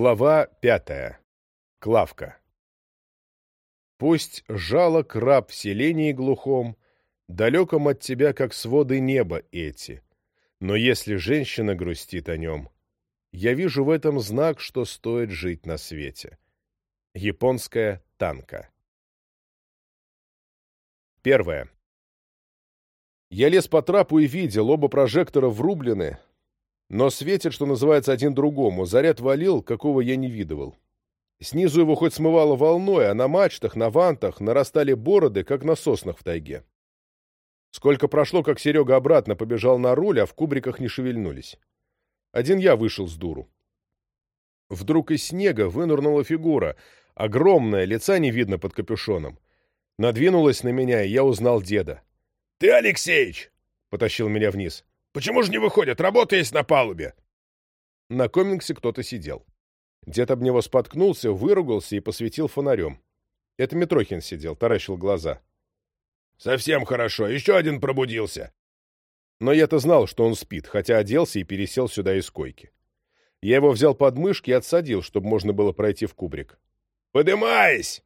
Глава пятая. Клавка. Пусть жало краб в селении глухом, Далеком от тебя, как своды неба эти. Но если женщина грустит о нем, Я вижу в этом знак, что стоит жить на свете. Японская танка. Первое. Я лез по трапу и видел, оба прожектора врублены, но светит, что называется, один другому. Заряд валил, какого я не видывал. Снизу его хоть смывало волной, а на мачтах, на вантах нарастали бороды, как на соснах в тайге. Сколько прошло, как Серега обратно побежал на руль, а в кубриках не шевельнулись. Один я вышел с дуру. Вдруг из снега вынырнула фигура, огромная, лица не видно под капюшоном. Надвинулась на меня, и я узнал деда. — Ты, Алексеич! — потащил меня вниз. — Почему же не выходят? Работа есть на палубе. На комингсе кто-то сидел. Дед об него споткнулся, выругался и посветил фонарем. Это Митрохин сидел, таращил глаза. Совсем хорошо, еще один пробудился. Но я-то знал, что он спит, хотя оделся и пересел сюда из койки. Я его взял под мышки и отсадил, чтобы можно было пройти в кубрик. «Подымайся!»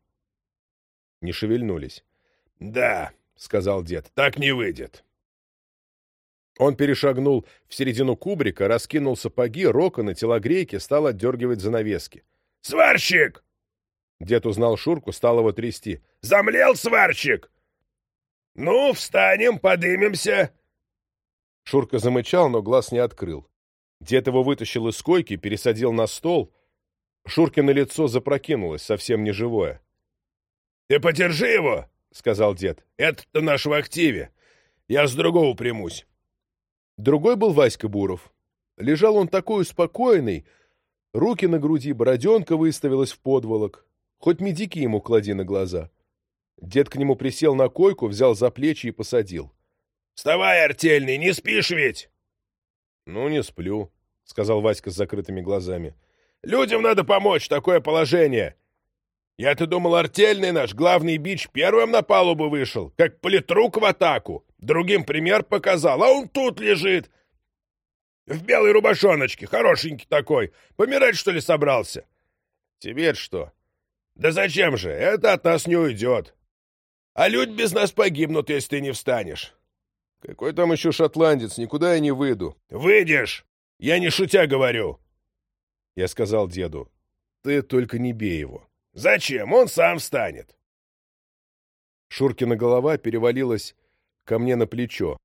Не шевельнулись. «Да», — сказал дед, — «так не выйдет». Он перешагнул в середину кубрика, раскинул сапоги, роконы, телогрейки, стал отдергивать занавески. «Сварщик!» Дед узнал Шурку, стал его трясти. «Замлел сварщик!» «Ну, встанем, подымемся!» Шурка замычал, но глаз не открыл. Дед его вытащил из койки, пересадил на стол. Шуркино лицо запрокинулось, совсем неживое. «Ты подержи его!» — сказал дед. «Это-то наш в активе. Я с другого примусь». Другой был Васька Буров. Лежал он такой успокоенный, руки на груди, бороденка выставилась в подволок. Хоть медики ему клади на глаза. Дед к нему присел на койку, взял за плечи и посадил. — Вставай, артельный, не спишь ведь? — Ну, не сплю, — сказал Васька с закрытыми глазами. — Людям надо помочь, такое положение. Я-то думал, артельный наш, главный бич, первым на палубу вышел, как политрук в атаку. Другим пример показал, а он тут лежит. В белой рубашоночке, хорошенький такой. Помирать, что ли, собрался? Тебе что? Да зачем же, это от нас не уйдет. А люди без нас погибнут, если ты не встанешь. Какой там еще шотландец, никуда я не выйду. Выйдешь! Я не шутя говорю. Я сказал деду, ты только не бей его. Зачем? Он сам встанет. Шуркина голова перевалилась ко мне на плечо.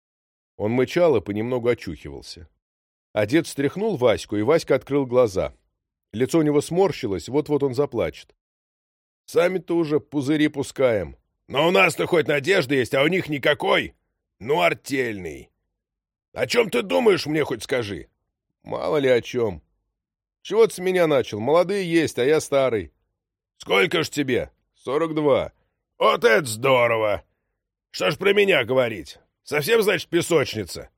Он мычал и понемногу очухивался. А встряхнул Ваську, и Васька открыл глаза. Лицо у него сморщилось, вот-вот он заплачет. Сами-то уже пузыри пускаем. Но у нас-то хоть надежда есть, а у них никакой. Ну, артельный. О чем ты думаешь, мне хоть скажи? Мало ли о чем. Чего ты с меня начал? Молодые есть, а я старый. Сколько ж тебе? Сорок два. Вот это здорово! Что ж про меня говорить? Совсем, значит, песочница?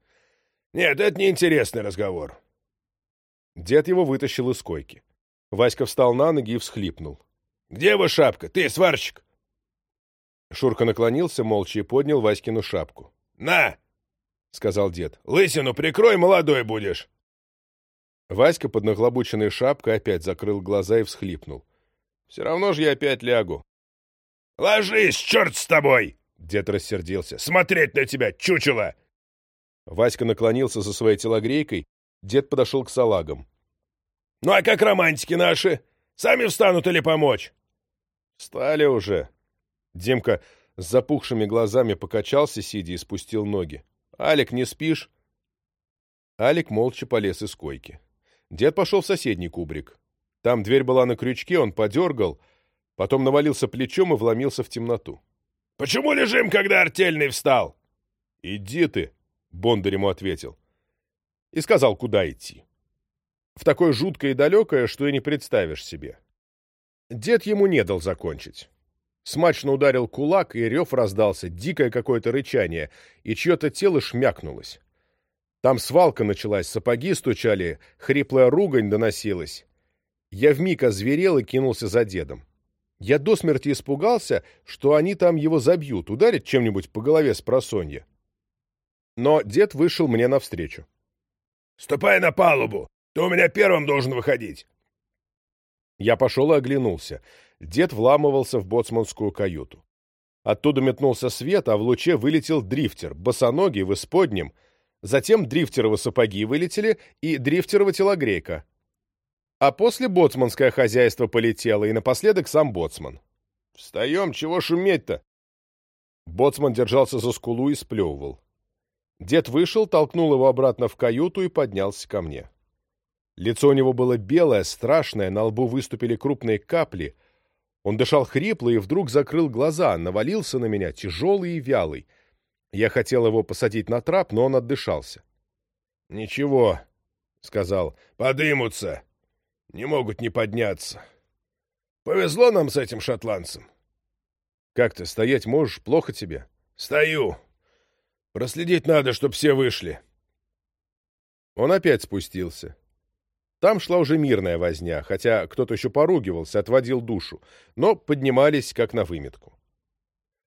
Нет, это неинтересный разговор. Дед его вытащил из койки. Васька встал на ноги и всхлипнул. — Где его шапка? Ты, сварщик! Шурка наклонился молча и поднял Васькину шапку. «На!» — сказал дед. «Лысину прикрой, молодой будешь!» Васька под нахлобученной шапкой опять закрыл глаза и всхлипнул. «Все равно же я опять лягу». «Ложись, черт с тобой!» — дед рассердился. «Смотреть на тебя, чучело!» Васька наклонился за своей телогрейкой, дед подошел к салагам. «Ну а как романтики наши? Сами встанут или помочь?» «Встали уже», Демка с запухшими глазами покачался, сидя, и спустил ноги. «Алик, не спишь?» Алик молча полез из койки. Дед пошел в соседний кубрик. Там дверь была на крючке, он подергал, потом навалился плечом и вломился в темноту. «Почему лежим, когда артельный встал?» «Иди ты», — Бондарь ему ответил. И сказал, куда идти. В такое жуткое и далекое, что и не представишь себе. Дед ему не дал закончить. Смачно ударил кулак, и рев раздался, дикое какое-то рычание, и чье-то тело шмякнулось. Там свалка началась, сапоги стучали, хриплая ругань доносилась. Я вмиг озверел и кинулся за дедом. Я до смерти испугался, что они там его забьют, ударят чем-нибудь по голове с просонья. Но дед вышел мне навстречу. — Ступай на палубу! Ты у меня первым должен выходить! Я пошел и оглянулся. Дед вламывался в боцманскую каюту. Оттуда метнулся свет, а в луче вылетел дрифтер, босоногий, в исподнем. Затем дрифтеровы сапоги вылетели и дрифтерова телогрейка. А после боцманское хозяйство полетело, и напоследок сам боцман. «Встаем, чего шуметь-то?» Боцман держался за скулу и сплевывал. Дед вышел, толкнул его обратно в каюту и поднялся ко мне. Лицо у него было белое, страшное, на лбу выступили крупные капли. Он дышал хрипло и вдруг закрыл глаза, навалился на меня, тяжелый и вялый. Я хотел его посадить на трап, но он отдышался. — Ничего, — сказал, — подымутся. Не могут не подняться. Повезло нам с этим шотландцем. — Как ты, стоять можешь? Плохо тебе? — Стою. Проследить надо, чтоб все вышли. Он опять спустился. Там шла уже мирная возня, хотя кто-то еще поругивался, отводил душу, но поднимались как на выметку.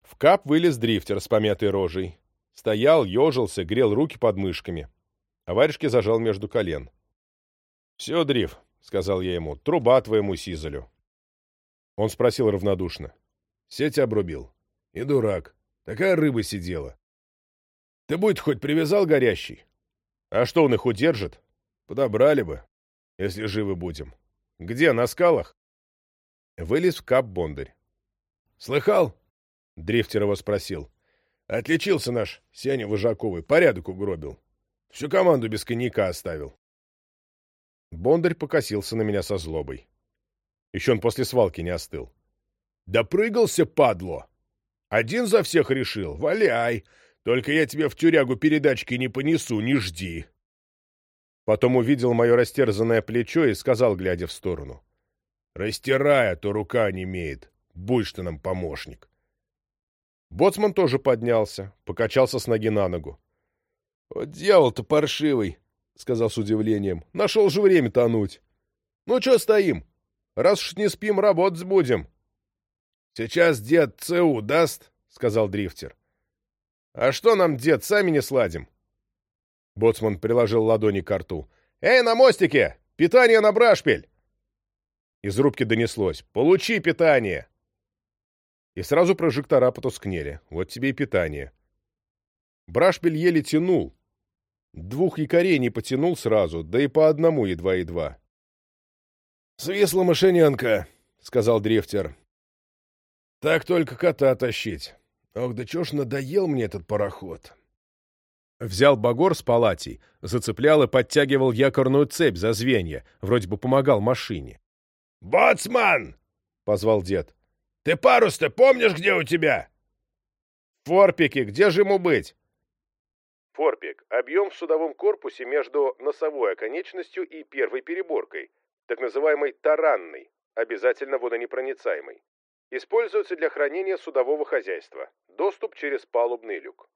В кап вылез дрифтер с помятой рожей. Стоял, ежился, грел руки под мышками. А варежки зажал между колен. — Все, дриф, — сказал я ему, — труба твоему сизолю. Он спросил равнодушно. — Сеть обрубил. — И дурак. Такая рыба сидела. — Ты будь хоть привязал горящий? — А что, он их удержит? — Подобрали бы если живы будем. Где, на скалах? Вылез в кап Бондарь. Слыхал? Дрифтер его спросил. Отличился наш Сеня Вожаковый, порядок угробил. Всю команду без коньяка оставил. Бондарь покосился на меня со злобой. Еще он после свалки не остыл. Допрыгался, падло. Один за всех решил. Валяй. Только я тебе в тюрягу передачки не понесу, не жди. Потом увидел мое растерзанное плечо и сказал, глядя в сторону. «Растирай, а то рука не имеет. Будь ты нам помощник». Боцман тоже поднялся, покачался с ноги на ногу. «Вот дьявол-то паршивый», — сказал с удивлением. «Нашел же время тонуть. Ну, что стоим? Раз уж не спим, работать будем». «Сейчас дед ЦУ даст», — сказал дрифтер. «А что нам, дед, сами не сладим?» Боцман приложил ладони к рту. «Эй, на мостике! Питание на брашпель!» Из рубки донеслось. «Получи питание!» И сразу прожектора потускнели. Вот тебе и питание. Брашпель еле тянул. Двух якорей не потянул сразу, да и по одному едва-едва. «Свисла мышененка», — сказал дрифтер. «Так только кота тащить. Ох, да чё ж надоел мне этот пароход!» Взял багор с палатей, зацеплял и подтягивал якорную цепь за звенья, вроде бы помогал машине. «Боцман!» — позвал дед. «Ты парус-то помнишь, где у тебя?» «Форпики, где же ему быть?» Форпик — объем в судовом корпусе между носовой оконечностью и первой переборкой, так называемой таранной, обязательно водонепроницаемой. Используется для хранения судового хозяйства. Доступ через палубный люк.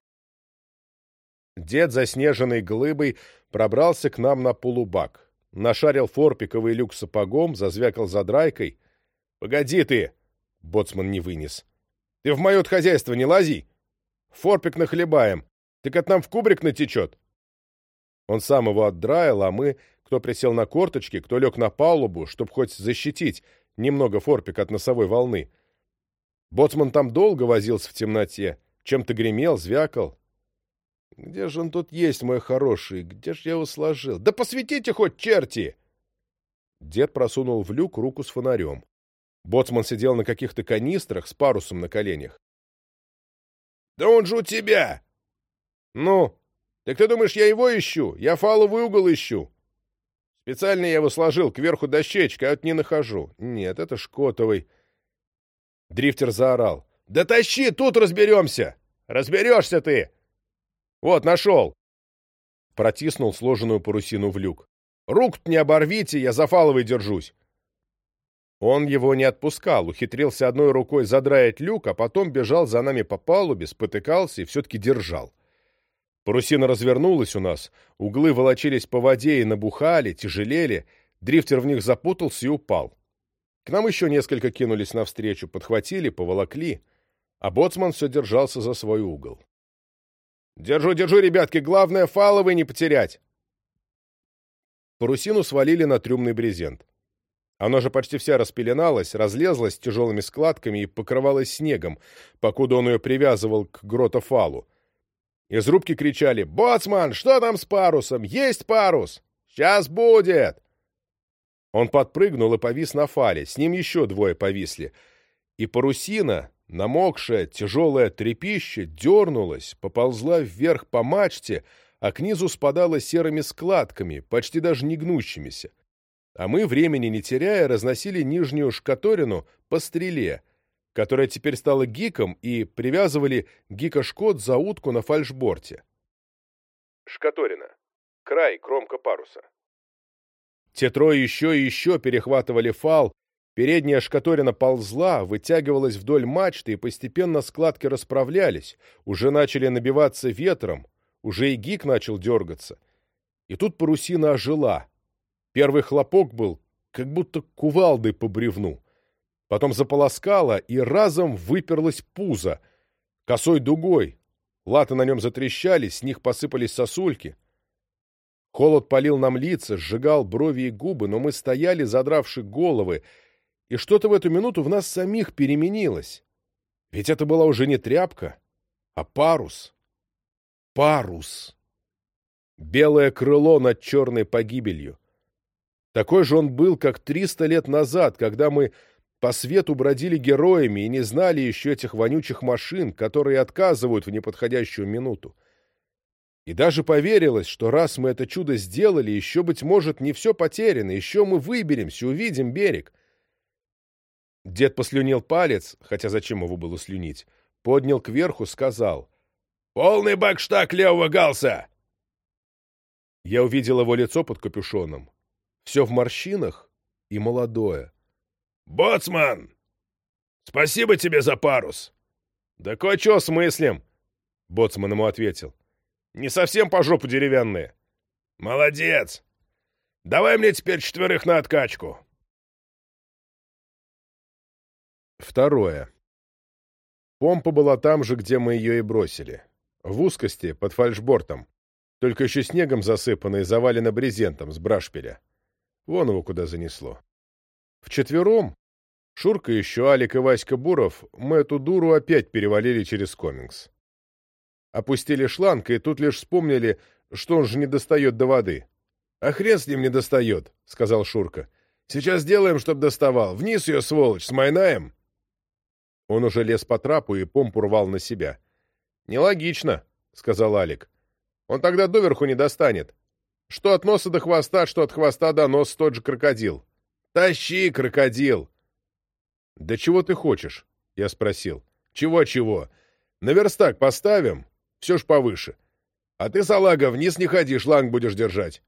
Дед, заснеженной глыбой, пробрался к нам на полубак. Нашарил форпиковый люк сапогом, зазвякал задрайкой. — Погоди ты! — боцман не вынес. — Ты в мое хозяйство не лази! Форпик нахлебаем, так от нам в кубрик натечет. Он сам его отдраил, а мы, кто присел на корточки, кто лег на палубу, чтоб хоть защитить немного форпик от носовой волны. Боцман там долго возился в темноте, чем-то гремел, звякал. Где же он тут есть, мой хороший? Где же я его сложил? Да посветите хоть, черти!» Дед просунул в люк руку с фонарем. Боцман сидел на каких-то канистрах с парусом на коленях. «Да он же у тебя!» «Ну, так ты думаешь, я его ищу? Я фаловый угол ищу!» Специально я его сложил кверху дощечкой, а вот не нахожу. Нет, это Шкотовый. Дрифтер заорал. «Да тащи, тут разберемся!» «Разберешься ты!» Вот, нашел!» Протиснул сложенную парусину в люк. рук не оборвите, я за фаловой держусь!» Он его не отпускал, ухитрился одной рукой задраить люк, а потом бежал за нами по палубе, спотыкался и все-таки держал. Парусина развернулась у нас, углы волочились по воде и набухали, тяжелели, дрифтер в них запутался и упал. К нам еще несколько кинулись навстречу, подхватили, поволокли, а боцман все держался за свой угол. Держу, держу, ребятки, главное фаловый не потерять. Парусину свалили на трюмный брезент. Оно же почти вся распеленалась, разлезлась тяжелыми складками и покрывалась снегом, покуда он ее привязывал к гротофалу. Из рубки кричали «Боцман, что там с парусом? Есть парус! Сейчас будет!» Он подпрыгнул и повис на фале, с ним еще двое повисли. И парусина, намокшая, тяжелая трепище, дернулась, поползла вверх по мачте, а к низу спадала серыми складками, почти даже не гнущимися а мы, времени не теряя, разносили нижнюю шкаторину по стреле, которая теперь стала гиком, и привязывали гика-шкот за утку на фальшборте. Шкаторина. Край, кромка паруса. Те трое еще и еще перехватывали фал, передняя шкаторина ползла, вытягивалась вдоль мачты, и постепенно складки расправлялись, уже начали набиваться ветром, уже и гик начал дергаться. И тут парусина ожила — Первый хлопок был, как будто кувалдой по бревну. Потом заполоскало, и разом выперлось пузо, косой дугой. Латы на нем затрещали, с них посыпались сосульки. Холод палил нам лица, сжигал брови и губы, но мы стояли, задравши головы, и что-то в эту минуту в нас самих переменилось. Ведь это была уже не тряпка, а парус. Парус. Белое крыло над черной погибелью. Такой же он был, как триста лет назад, когда мы по свету бродили героями и не знали еще этих вонючих машин, которые отказывают в неподходящую минуту. И даже поверилось, что раз мы это чудо сделали, еще, быть может, не все потеряно, еще мы выберемся, увидим берег. Дед послюнил палец, хотя зачем его было слюнить, поднял кверху, сказал «Полный бакштаг левого галса!» Я увидел его лицо под капюшоном все в морщинах и молодое. «Боцман! Спасибо тебе за парус!» «Да кое-что смыслим!» — Боцман ему ответил. «Не совсем по жопу деревянные». «Молодец! Давай мне теперь четверых на откачку!» Второе. Помпа была там же, где мы ее и бросили. В узкости, под фальшбортом. Только еще снегом засыпано и завалено брезентом с брашпиля. Вон его куда занесло. Вчетвером, Шурка еще, Алик и Васька Буров, мы эту дуру опять перевалили через комингс. Опустили шланг, и тут лишь вспомнили, что он же не достает до воды. — А хрен с ним не достает, — сказал Шурка. — Сейчас сделаем, чтоб доставал. Вниз ее, сволочь, смайнаем. Он уже лез по трапу и помпу рвал на себя. — Нелогично, — сказал Алик. — Он тогда доверху не достанет. Что от носа до хвоста, что от хвоста до носа тот же крокодил. Тащи, крокодил! Да чего ты хочешь? Я спросил. Чего-чего? На верстак поставим? Все ж повыше. А ты, салага, вниз не ходи, шланг будешь держать.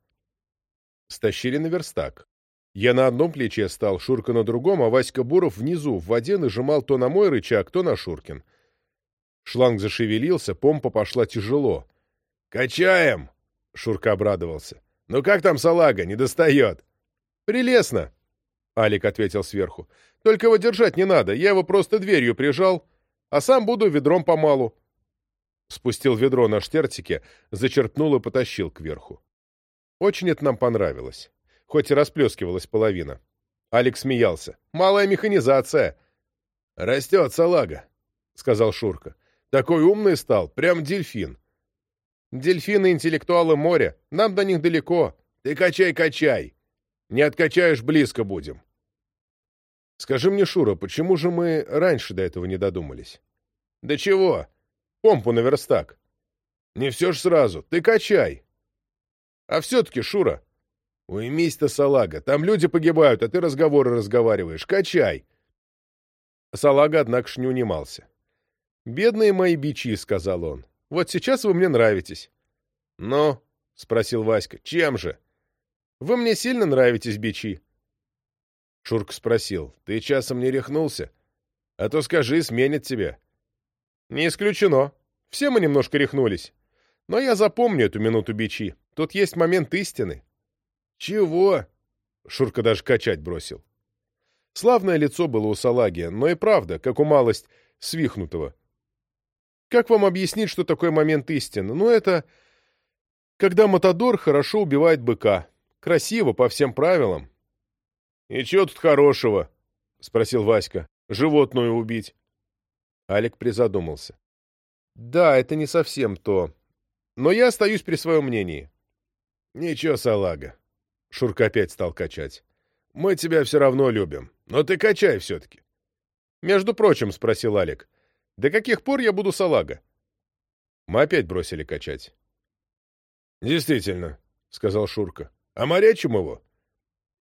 Стащили на верстак. Я на одном плече стал, Шурка на другом, а Васька Буров внизу, в воде, нажимал то на мой рычаг, то на Шуркин. Шланг зашевелился, помпа пошла тяжело. «Качаем!» — Шурка обрадовался. «Ну как там салага? Не достает?» «Прелестно!» — Алик ответил сверху. «Только его держать не надо, я его просто дверью прижал, а сам буду ведром помалу». Спустил ведро на штертике, зачерпнул и потащил кверху. Очень это нам понравилось, хоть и расплескивалась половина. Алик смеялся. «Малая механизация!» «Растет салага», — сказал Шурка. «Такой умный стал, прям дельфин. Дельфины — интеллектуалы моря. Нам до них далеко. Ты качай-качай. Не откачаешь, близко будем. Скажи мне, Шура, почему же мы раньше до этого не додумались? Да чего? Помпу на верстак. Не все ж сразу. Ты качай. А все-таки, Шура, уймись-то, салага. Там люди погибают, а ты разговоры разговариваешь. Качай. Салага, однако ж, не унимался. «Бедные мои бичи», — сказал он. Вот сейчас вы мне нравитесь». «Ну?» — спросил Васька. «Чем же?» «Вы мне сильно нравитесь, бичи». Шурка спросил. «Ты часом не рехнулся? А то скажи, сменят тебя». «Не исключено. Все мы немножко рехнулись. Но я запомню эту минуту бичи. Тут есть момент истины». «Чего?» — Шурка даже качать бросил. Славное лицо было у Салагия, но и правда, как у малость свихнутого. Как вам объяснить, что такое момент истины? Ну, это... Когда Матадор хорошо убивает быка. Красиво, по всем правилам. «И чего тут хорошего?» — спросил Васька. «Животную убить». Алик призадумался. «Да, это не совсем то. Но я остаюсь при своем мнении». «Ничего, салага». Шурка опять стал качать. «Мы тебя все равно любим. Но ты качай все-таки». «Между прочим», — спросил Алик, — «до каких пор я буду салага?» Мы опять бросили качать. «Действительно», — сказал Шурка. «А морячим его?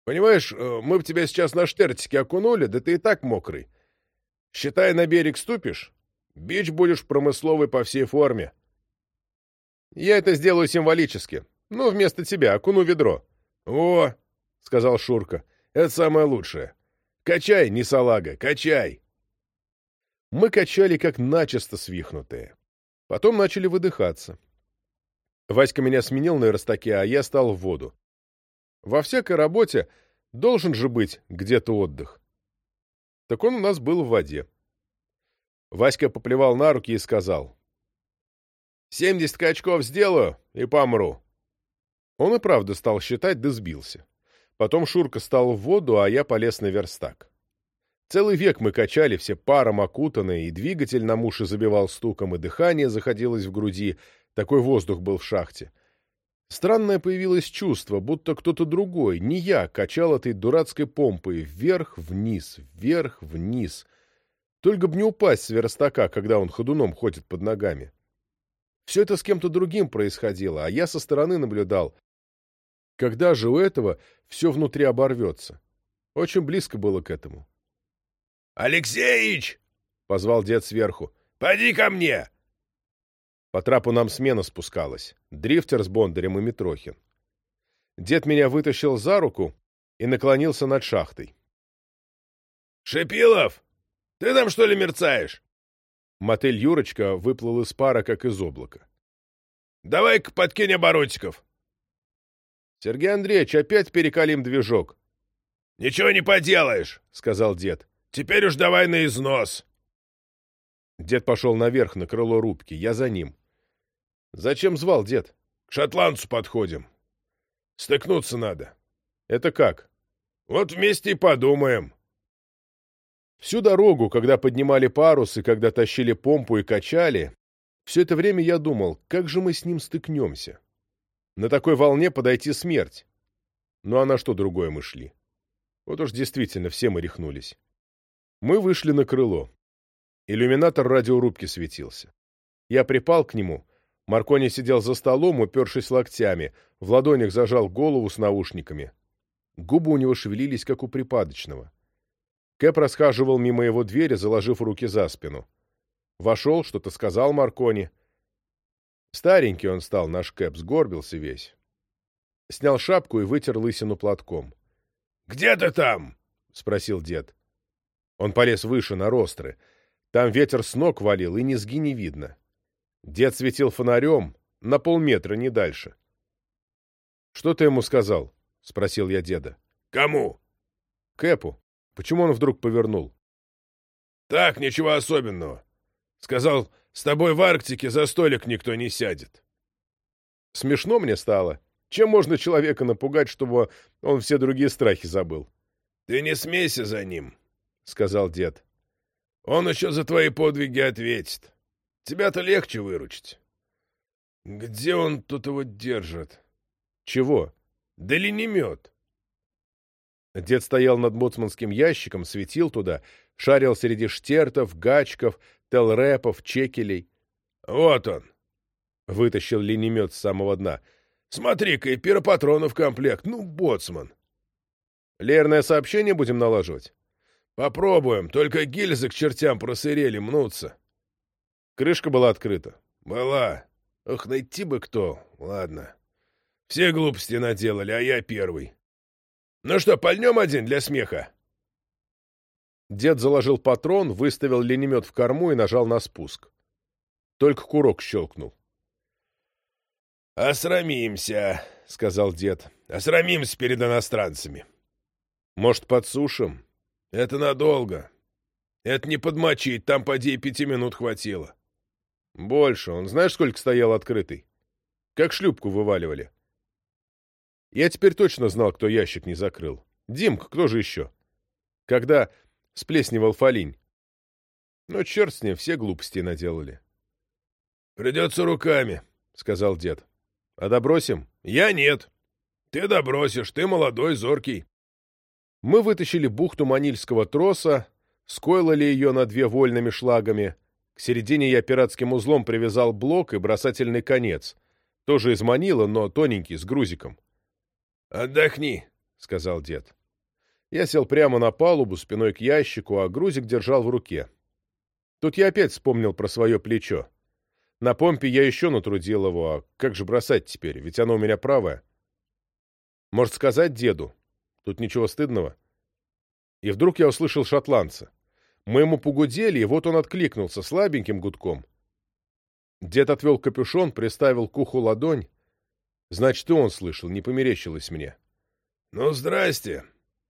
Понимаешь, э, мы б тебя сейчас на штертике окунули, да ты и так мокрый. Считай, на берег ступишь, бич будешь промысловый по всей форме». «Я это сделаю символически. Ну, вместо тебя, окуну ведро». «О!» — сказал Шурка. «Это самое лучшее. Качай, не салага, качай!» Мы качали, как начисто свихнутые. Потом начали выдыхаться. Васька меня сменил на верстаке, а я стал в воду. Во всякой работе должен же быть где-то отдых. Так он у нас был в воде. Васька поплевал на руки и сказал. «Семьдесят качков сделаю и помру». Он и правда стал считать, да сбился. Потом Шурка стал в воду, а я полез на верстак. Целый век мы качали, все паром окутанные, и двигатель на уши забивал стуком, и дыхание заходилось в груди, такой воздух был в шахте. Странное появилось чувство, будто кто-то другой, не я, качал этой дурацкой помпой вверх-вниз, вверх-вниз. Только б не упасть с верстака, когда он ходуном ходит под ногами. Все это с кем-то другим происходило, а я со стороны наблюдал. Когда же у этого все внутри оборвется? Очень близко было к этому. «Алексеич!» — позвал дед сверху. «Поди ко мне!» По трапу нам смена спускалась. Дрифтер с Бондарем и Митрохин. Дед меня вытащил за руку и наклонился над шахтой. «Шипилов, ты там что ли мерцаешь?» Мотель Юрочка выплыл из пара, как из облака. «Давай-ка подкинь оборотиков!» «Сергей Андреевич, опять перекалим движок!» «Ничего не поделаешь!» — сказал дед. Теперь уж давай на износ. Дед пошел наверх, на крыло рубки. Я за ним. Зачем звал дед? К шотландцу подходим. Стыкнуться надо. Это как? Вот вместе и подумаем. Всю дорогу, когда поднимали парус и когда тащили помпу и качали, все это время я думал, как же мы с ним стыкнемся. На такой волне подойти смерть. Ну а на что другое мы шли? Вот уж действительно все мы рехнулись. Мы вышли на крыло. Иллюминатор радиорубки светился. Я припал к нему. Маркони сидел за столом, упершись локтями, в ладонях зажал голову с наушниками. Губы у него шевелились, как у припадочного. Кэп расхаживал мимо его двери, заложив руки за спину. Вошел, что-то сказал Маркони. Старенький он стал, наш Кэп, сгорбился весь. Снял шапку и вытер лысину платком. — Где ты там? — спросил дед. Он полез выше, на ростры. Там ветер с ног валил, и низги не видно. Дед светил фонарем, на полметра, не дальше. — Что ты ему сказал? — спросил я деда. — Кому? — Кэпу. Почему он вдруг повернул? — Так, ничего особенного. Сказал, с тобой в Арктике за столик никто не сядет. Смешно мне стало. Чем можно человека напугать, чтобы он все другие страхи забыл? — Ты не смейся за ним, — сказал дед. — Он еще за твои подвиги ответит. Тебя-то легче выручить. Где он тут его держит? — Чего? — Да ленемет. Дед стоял над боцманским ящиком, светил туда, шарил среди штертов, гачков, телрепов, чекелей. — Вот он! — вытащил ленемет с самого дна. — Смотри-ка, и пиропатронов комплект. Ну, боцман! — Лерное сообщение будем налаживать? Попробуем, только гильзы к чертям просырели, мнутся. Крышка была открыта. Была. Ох, найти бы кто. Ладно. Все глупости наделали, а я первый. Ну что, пальнем один для смеха? Дед заложил патрон, выставил ленемет в корму и нажал на спуск. Только курок щелкнул. «Осрамимся», — сказал дед. «Осрамимся перед иностранцами». «Может, подсушим?» Это надолго. Это не подмочить, там поди и пяти минут хватило. Больше. Он знаешь, сколько стоял открытый? Как шлюпку вываливали. Я теперь точно знал, кто ящик не закрыл. Димка, кто же еще? Когда сплесневал фолинь. Но черт с ним, все глупости наделали. «Придется руками», — сказал дед. «А добросим?» «Я нет. Ты добросишь, ты молодой, зоркий». Мы вытащили бухту манильского троса, скойлали ее на две вольными шлагами. К середине я пиратским узлом привязал блок и бросательный конец. Тоже из манила, но тоненький, с грузиком. «Отдохни», — сказал дед. Я сел прямо на палубу, спиной к ящику, а грузик держал в руке. Тут я опять вспомнил про свое плечо. На помпе я еще натрудил его, а как же бросать теперь, ведь оно у меня правое. Может сказать деду? Тут ничего стыдного. И вдруг я услышал шотландца. Мы ему погудели, и вот он откликнулся слабеньким гудком. Дед отвел капюшон, приставил к уху ладонь. Значит, и он слышал, не померещилось мне. — Ну, здрасте,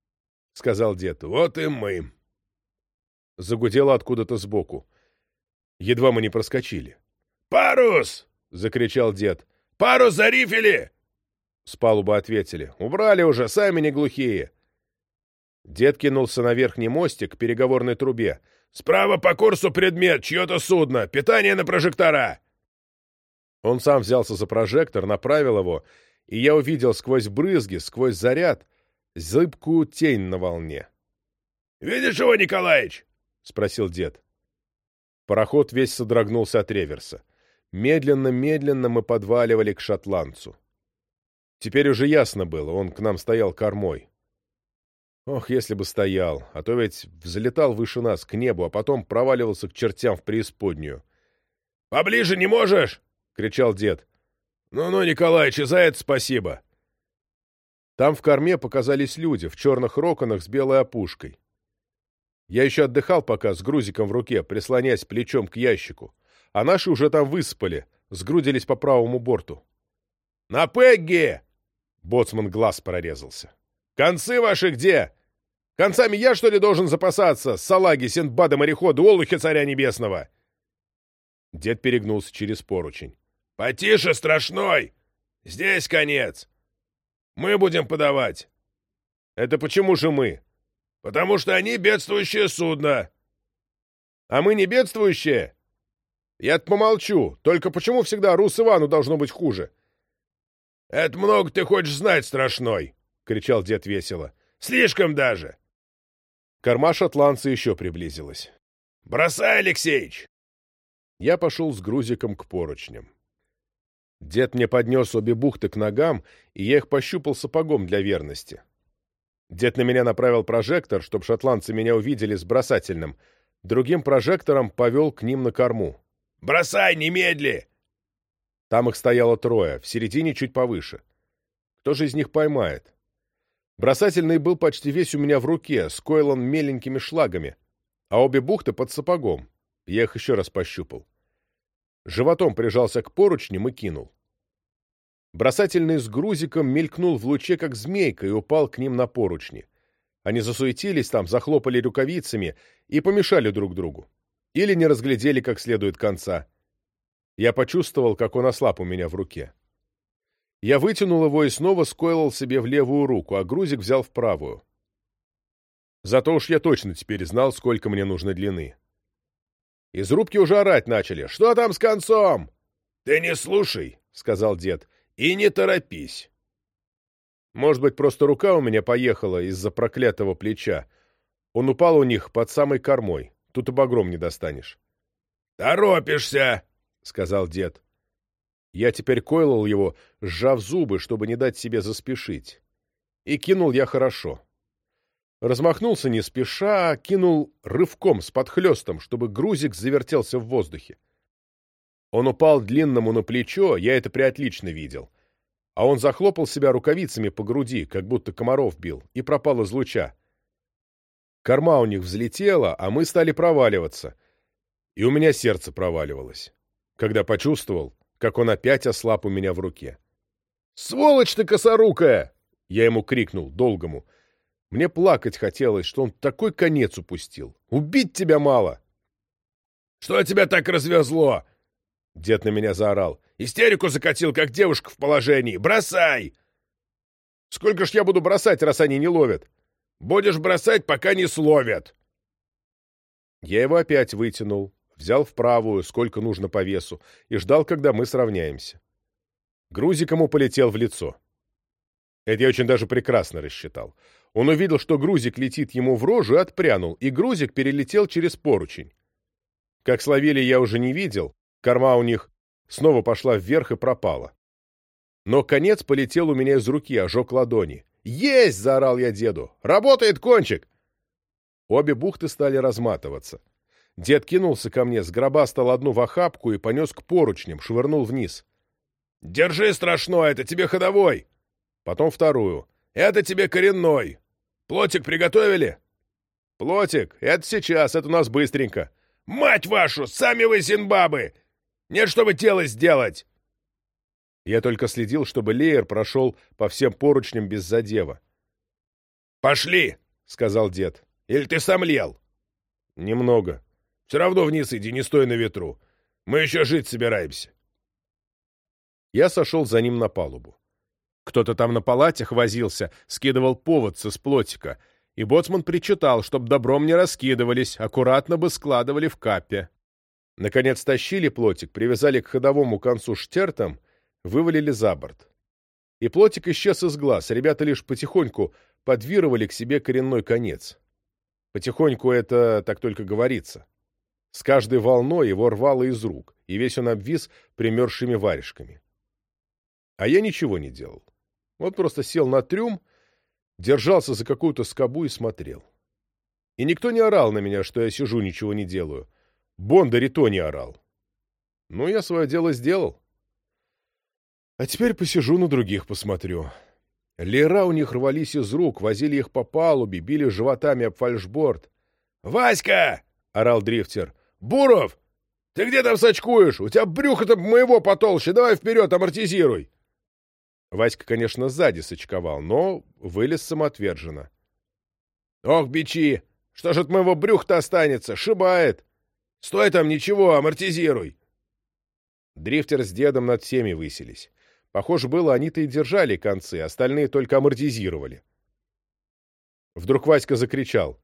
— сказал дед. — Вот и мы. Загудело откуда-то сбоку. Едва мы не проскочили. «Парус!» — закричал дед. «Парус зарифили!» С палубы ответили. «Убрали уже, сами не глухие!» Дед кинулся на верхний мостик к переговорной трубе. «Справа по курсу предмет, чье-то судно, питание на прожектора!» Он сам взялся за прожектор, направил его, и я увидел сквозь брызги, сквозь заряд, зыбкую тень на волне. «Видишь его, Николаич?» — спросил дед. Пароход весь содрогнулся от реверса. Медленно-медленно мы подваливали к шотландцу. Теперь уже ясно было, он к нам стоял кормой. Ох, если бы стоял, а то ведь взлетал выше нас, к небу, а потом проваливался к чертям в преисподнюю. — Поближе не можешь? — кричал дед. «Ну — Ну-ну, Николаич, за это спасибо. Там в корме показались люди в черных роконах с белой опушкой. Я еще отдыхал пока с грузиком в руке, прислонясь плечом к ящику, а наши уже там выспали, сгрудились по правому борту. «На Пегги!» — боцман глаз прорезался. «Концы ваши где? Концами я, что ли, должен запасаться? Салаги, Синдбада, морехода, олухи царя небесного!» Дед перегнулся через поручень. «Потише, страшной! Здесь конец! Мы будем подавать!» «Это почему же мы?» «Потому что они бедствующее судно!» «А мы не бедствующие?» «Я-то помолчу. Только почему всегда Рус Ивану должно быть хуже?» «Это много ты хочешь знать, страшной!» — кричал дед весело. «Слишком даже!» Корма шотландца еще приблизилась. «Бросай, Алексеич!» Я пошел с грузиком к поручням. Дед мне поднес обе бухты к ногам, и я их пощупал сапогом для верности. Дед на меня направил прожектор, чтобы шотландцы меня увидели с бросательным. Другим прожектором повел к ним на корму. «Бросай, немедли!» Там их стояло трое, в середине чуть повыше. Кто же из них поймает? Бросательный был почти весь у меня в руке, с койлом меленькими шлагами, а обе бухты под сапогом. Я их еще раз пощупал. Животом прижался к поручням и кинул. Бросательный с грузиком мелькнул в луче, как змейка, и упал к ним на поручни. Они засуетились там, захлопали рукавицами и помешали друг другу. Или не разглядели как следует конца. Я почувствовал, как он ослаб у меня в руке. Я вытянул его и снова скойлал себе в левую руку, а грузик взял в правую. Зато уж я точно теперь знал, сколько мне нужно длины. Из рубки уже орать начали. «Что там с концом?» «Ты не слушай», — сказал дед, — «и не торопись». Может быть, просто рука у меня поехала из-за проклятого плеча. Он упал у них под самой кормой. Тут и багром не достанешь. «Торопишься!» — сказал дед. Я теперь койлал его, сжав зубы, чтобы не дать себе заспешить. И кинул я хорошо. Размахнулся не спеша, а кинул рывком с подхлестом, чтобы грузик завертелся в воздухе. Он упал длинному на плечо, я это приотлично видел. А он захлопал себя рукавицами по груди, как будто комаров бил, и пропал из луча. Корма у них взлетела, а мы стали проваливаться. И у меня сердце проваливалось когда почувствовал, как он опять ослаб у меня в руке. «Сволочь ты косорукая!» — я ему крикнул, долгому. Мне плакать хотелось, что он такой конец упустил. Убить тебя мало! «Что тебя так развезло?» Дед на меня заорал. «Истерику закатил, как девушка в положении! Бросай!» «Сколько ж я буду бросать, раз они не ловят?» Будешь бросать, пока не словят. Я его опять вытянул, взял в правую, сколько нужно по весу, и ждал, когда мы сравняемся. Грузик ему полетел в лицо. Это я очень даже прекрасно рассчитал. Он увидел, что грузик летит ему в рожу, и отпрянул, и грузик перелетел через поручень. Как словили, я уже не видел, корма у них снова пошла вверх и пропала. Но конец полетел у меня из руки, ожег ладони. «Есть!» — заорал я деду. «Работает кончик!» Обе бухты стали разматываться. Дед кинулся ко мне, сгробастал одну в охапку и понес к поручням, швырнул вниз. «Держи, страшно, это тебе ходовой!» Потом вторую. «Это тебе коренной! Плотик приготовили?» «Плотик, это сейчас, это у нас быстренько!» «Мать вашу, сами вы зинбабы! Нет, чтобы тело сделать!» Я только следил, чтобы леер прошел по всем поручням без задева. «Пошли!» — сказал дед. «Или ты сомлел?» «Немного. Все равно вниз иди, не стой на ветру. Мы еще жить собираемся». Я сошел за ним на палубу. Кто-то там на палатях возился, скидывал поводцы с плотика, и боцман причитал, чтоб добром не раскидывались, аккуратно бы складывали в капе. Наконец тащили плотик, привязали к ходовому концу штертом, вывалили за борт. И плотик исчез из глаз, ребята лишь потихоньку подвировали к себе коренной конец. Потихоньку это так только говорится. С каждой волной его рвало из рук, и весь он обвис примерзшими варежками. А я ничего не делал. Вот просто сел на трюм, держался за какую-то скобу и смотрел. И никто не орал на меня, что я сижу, ничего не делаю. Бондарь и то не орал. Ну, я свое дело сделал. А теперь посижу на других посмотрю. Лера у них рвались из рук, возили их по палубе, били животами об фальшборд. «Васька!» — орал дрифтер. «Буров! Ты где там сачкуешь? У тебя брюхо-то моего потолще. Давай вперед, амортизируй!» Васька, конечно, сзади сочковал, но вылез самоотверженно. «Ох, бичи! Что ж от моего брюха-то останется? Шибает! Стой там, ничего, амортизируй!» Дрифтер с дедом над всеми высились. Похоже было, они-то и держали концы, остальные только амортизировали. Вдруг Васька закричал.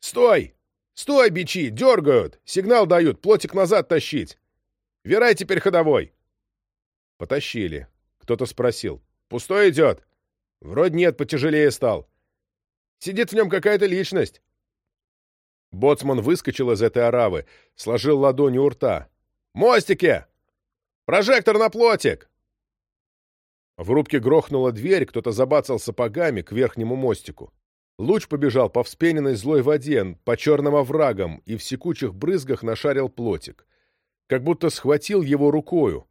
«Стой! Стой, бичи! Дергают! Сигнал дают! Плотик назад тащить! Верай теперь ходовой!» Потащили. Кто-то спросил. «Пустой идет?» «Вроде нет, потяжелее стал». «Сидит в нем какая-то личность». Боцман выскочил из этой оравы, сложил ладонь у рта. «Мостики! Прожектор на плотик!» В рубке грохнула дверь, кто-то забацал сапогами к верхнему мостику. Луч побежал по вспененной злой воде, по черным оврагам, и в секучих брызгах нашарил плотик. Как будто схватил его рукою.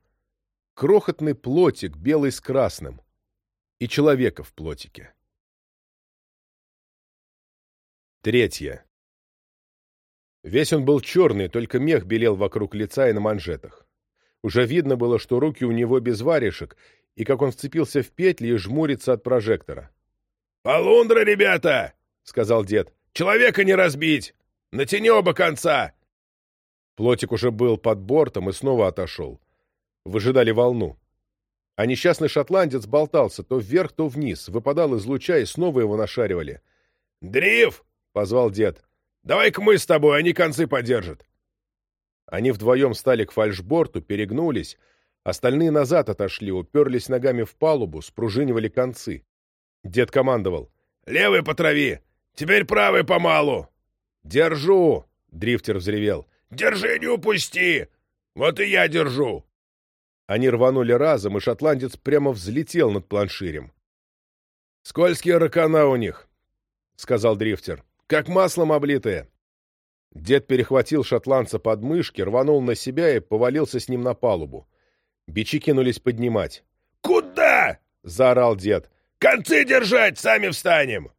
Крохотный плотик, белый с красным. И человека в плотике. Третье. Весь он был черный, только мех белел вокруг лица и на манжетах. Уже видно было, что руки у него без варежек, и как он вцепился в петли и жмурится от прожектора. «Полундра, ребята!» — сказал дед. «Человека не разбить! Натяни оба конца!» Плотик уже был под бортом и снова отошел. Выжидали волну. А несчастный шотландец болтался то вверх, то вниз, выпадал из луча и снова его нашаривали. «Дрив!» — позвал дед. «Давай-ка мы с тобой, они концы подержат!» Они вдвоем стали к фальшборту, перегнулись, Остальные назад отошли, уперлись ногами в палубу, спружинивали концы. Дед командовал. «Левый по траве! Теперь правый помалу!» «Держу!» — дрифтер взревел. «Держи, не упусти! Вот и я держу!» Они рванули разом, и шотландец прямо взлетел над планширем. «Скользкие ракана у них», — сказал дрифтер. «Как маслом облитые». Дед перехватил шотландца под мышки, рванул на себя и повалился с ним на палубу. Бичи кинулись поднимать. «Куда?» — заорал дед. «Концы держать! Сами встанем!»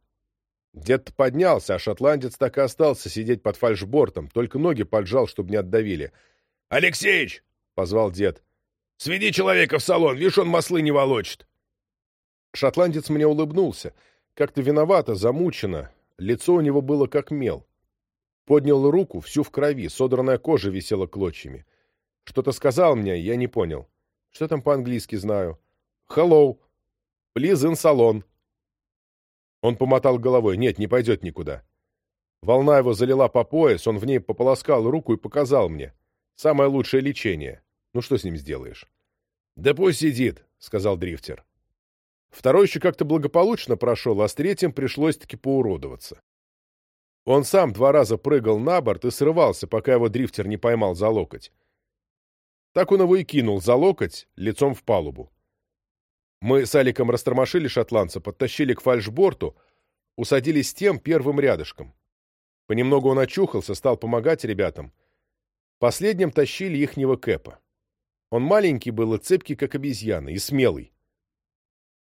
Дед поднялся, а шотландец так и остался сидеть под фальшбортом, только ноги поджал, чтобы не отдавили. «Алексеич!» — позвал дед. «Сведи человека в салон, видишь, он маслы не волочит!» Шотландец мне улыбнулся. Как-то виновато, замучено. Лицо у него было как мел. Поднял руку, всю в крови, содранная кожа висела клочьями. Что-то сказал мне, я не понял. Что там по-английски знаю? Hello. Salon. Он помотал головой. Нет, не пойдет никуда. Волна его залила по пояс, он в ней пополоскал руку и показал мне. Самое лучшее лечение. Ну что с ним сделаешь? Да пусть сидит, сказал дрифтер. Второй еще как-то благополучно прошел, а с третьим пришлось-таки поуродоваться. Он сам два раза прыгал на борт и срывался, пока его дрифтер не поймал за локоть. Так он его и кинул за локоть, лицом в палубу. Мы с Аликом растормошили шотландца, подтащили к фальшборту, усадили с тем первым рядышком. Понемногу он очухался, стал помогать ребятам. Последним тащили ихнего Кэпа. Он маленький был и цепкий, как обезьяна, и смелый.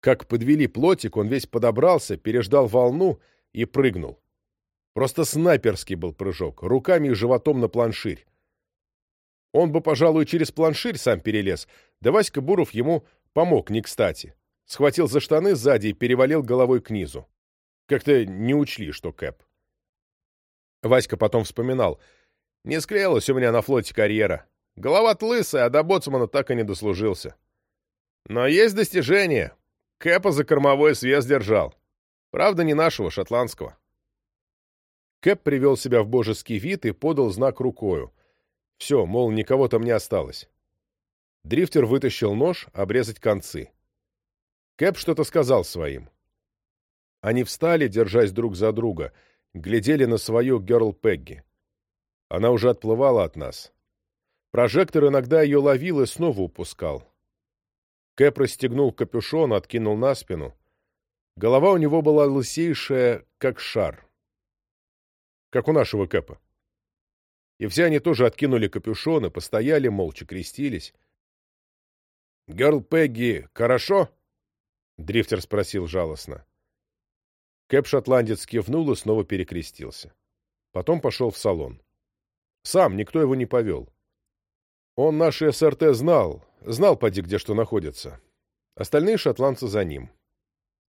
Как подвели плотик, он весь подобрался, переждал волну и прыгнул. Просто снайперский был прыжок, руками и животом на планширь. Он бы, пожалуй, через планширь сам перелез, да Васька Буров ему помог не кстати. Схватил за штаны сзади и перевалил головой к низу. Как-то не учли, что Кэп. Васька потом вспоминал. «Не склеилась у меня на флоте карьера. Голова-то лысая, а до боцмана так и не дослужился. Но есть достижение. Кэпа за кормовой свес держал. Правда, не нашего, шотландского. Кэп привел себя в божеский вид и подал знак рукою. Все, мол, никого там не осталось. Дрифтер вытащил нож, обрезать концы. Кэп что-то сказал своим. Они встали, держась друг за друга, глядели на свою Герл Пегги. Она уже отплывала от нас. Прожектор иногда ее ловил и снова упускал. Кэп расстегнул капюшон, откинул на спину. Голова у него была лысейшая, как шар. Как у нашего Кэпа. И все они тоже откинули капюшоны, постояли, молча крестились. «Герл Пегги, хорошо?» — дрифтер спросил жалостно. Кэп-шотландец кивнул и снова перекрестился. Потом пошел в салон. Сам, никто его не повел. Он наши СРТ знал, Знал, поди, где что находится. Остальные шотландцы за ним.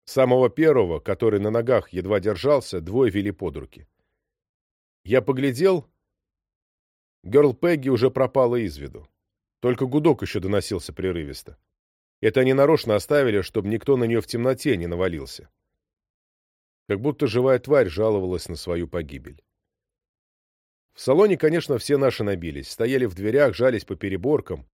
Самого первого, который на ногах едва держался, двое вели под руки. Я поглядел. Герл Пегги уже пропала из виду. Только гудок еще доносился прерывисто. Это они нарочно оставили, чтобы никто на нее в темноте не навалился. Как будто живая тварь жаловалась на свою погибель. В салоне, конечно, все наши набились, стояли в дверях, жались по переборкам.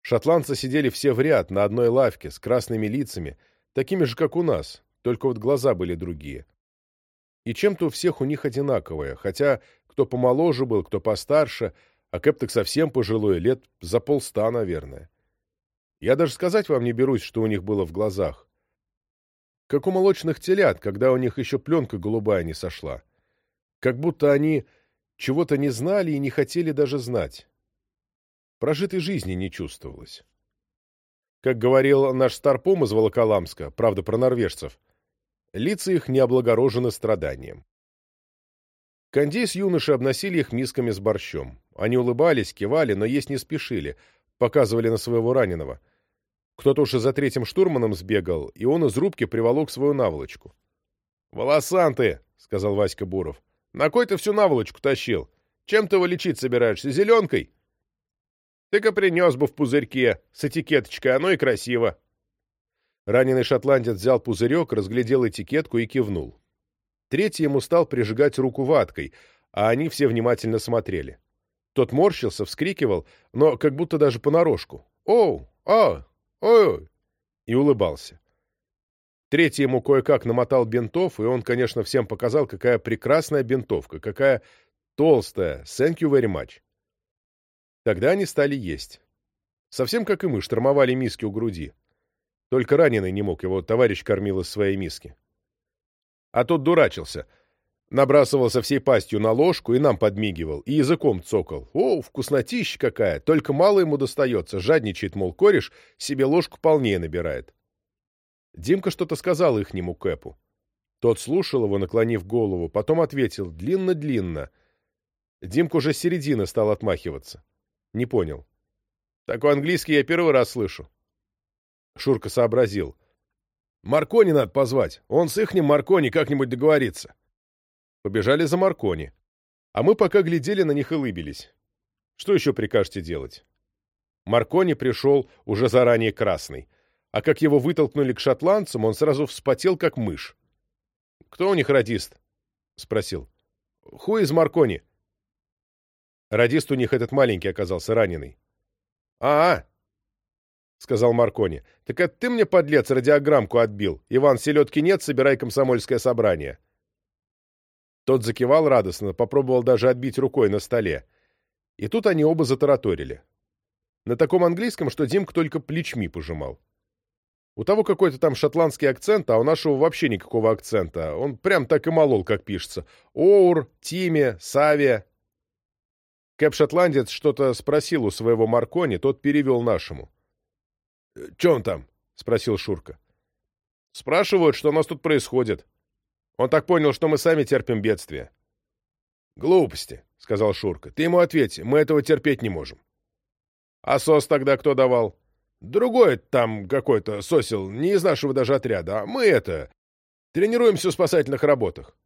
Шотландцы сидели все в ряд, на одной лавке, с красными лицами, такими же, как у нас, только вот глаза были другие. И чем-то у всех у них одинаковое, хотя кто помоложе был, кто постарше, а Кэп так совсем пожилой, лет за полста, наверное. Я даже сказать вам не берусь, что у них было в глазах. Как у молочных телят, когда у них еще пленка голубая не сошла. Как будто они чего-то не знали и не хотели даже знать. Прожитой жизни не чувствовалось. Как говорил наш старпом из Волоколамска, правда про норвежцев, лица их не облагорожены страданием. Кондей с юношей обносили их мисками с борщом. Они улыбались, кивали, но есть не спешили, показывали на своего раненого. Кто-то уже за третьим штурманом сбегал, и он из рубки приволок свою наволочку. «Волосан ты!» — сказал Васька Буров. «На кой ты всю наволочку тащил? Чем ты его лечить собираешься? Зеленкой?» Ты-ка принес бы в пузырьке, с этикеточкой, оно и красиво. Раненый шотландец взял пузырек, разглядел этикетку и кивнул. Третий ему стал прижигать руку ваткой, а они все внимательно смотрели. Тот морщился, вскрикивал, но как будто даже понарошку. «Оу! А! Ой!» и улыбался. Третий ему кое-как намотал бинтов, и он, конечно, всем показал, какая прекрасная бинтовка, какая толстая. Thank you very much. Тогда они стали есть. Совсем как и мы, штормовали миски у груди. Только раненый не мог, его товарищ кормил из своей миски. А тот дурачился. Набрасывался всей пастью на ложку и нам подмигивал, и языком цокал. О, вкуснотища какая! Только мало ему достается. Жадничает, мол, кореш, себе ложку полнее набирает. Димка что-то сказал ихнему Кэпу. Тот слушал его, наклонив голову, потом ответил длинно-длинно. Димка уже с середины стал отмахиваться. Не понял. Такой английский я первый раз слышу. Шурка сообразил. Маркони надо позвать. Он с ихним Маркони как-нибудь договорится. Побежали за Маркони. А мы пока глядели на них и лыбились. Что еще прикажете делать? Маркони пришел уже заранее красный. А как его вытолкнули к шотландцам, он сразу вспотел, как мышь. кто у них радист?» — спросил. «Ху из Маркони?» Радист у них этот маленький оказался, раненый. «А, -а — сказал Маркони. — Так это ты мне, подлец, радиограммку отбил? Иван, селедки нет, собирай комсомольское собрание. Тот закивал радостно, попробовал даже отбить рукой на столе. И тут они оба затараторили. На таком английском, что Димка только плечми пожимал. У того какой-то там шотландский акцент, а у нашего вообще никакого акцента. Он прям так и молол, как пишется. Оур, Тиме, Савия. Кэп-шотландец что-то спросил у своего Маркони, тот перевел нашему. — Че он там? — спросил Шурка. — Спрашивают, что у нас тут происходит. Он так понял, что мы сами терпим бедствие. — Глупости, — сказал Шурка. — Ты ему ответь, мы этого терпеть не можем. — А сос тогда кто давал? — Другой там какой-то сосил, не из нашего даже отряда, а мы это... Тренируемся в спасательных работах.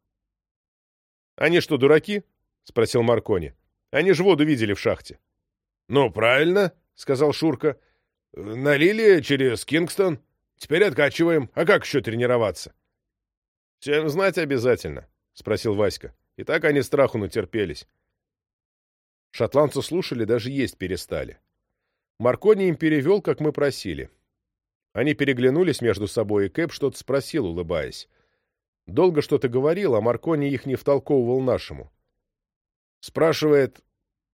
— Они что, дураки? — спросил Маркони. — Они же воду видели в шахте. — Ну, правильно, — сказал Шурка. — Налили через Кингстон. Теперь откачиваем. А как еще тренироваться? — Всем знать обязательно, — спросил Васька. И так они страху натерпелись. Шотландцы слушали, даже есть перестали. Маркони им перевел, как мы просили. Они переглянулись между собой, и Кэп что-то спросил, улыбаясь. Долго что-то говорил, а Маркони их не втолковывал нашему. Спрашивает,